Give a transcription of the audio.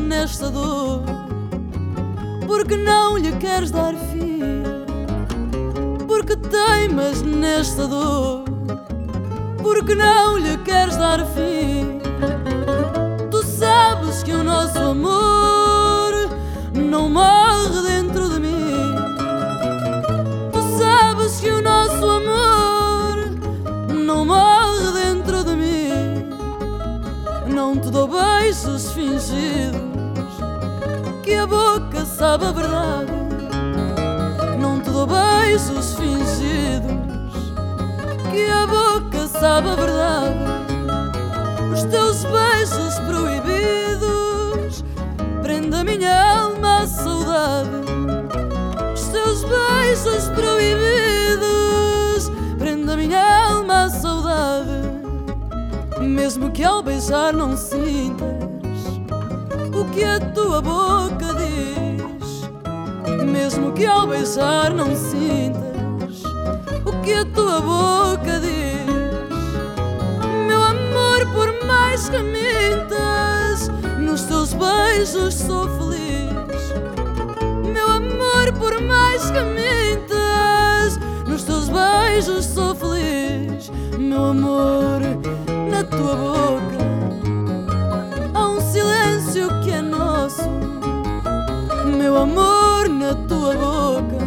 nesta dor? Porque não lhe queres dar fim? Porque teimas nesta dor? Porque não lhe queres dar fim? Tu sabes que o nosso amor não morre dentro de mim. Tu sabes que o nosso amor não morre te dou beijos fingidos, que a boca sabe a verdade. Não te dou beijos fingidos, que a boca sabe a verdade. Os teus beijos proibidos prende a minha Mesmo que ao beijar não sintas o que a tua boca diz. Mesmo que ao beijar não sintas o que a tua boca diz. Meu amor, por mais que mintas, nos teus beijos sou feliz. Meu amor, por mais que mintas, nos teus beijos sou feliz. Meu amor, tua boca há um silêncio que é nosso. Meu amor, na tua boca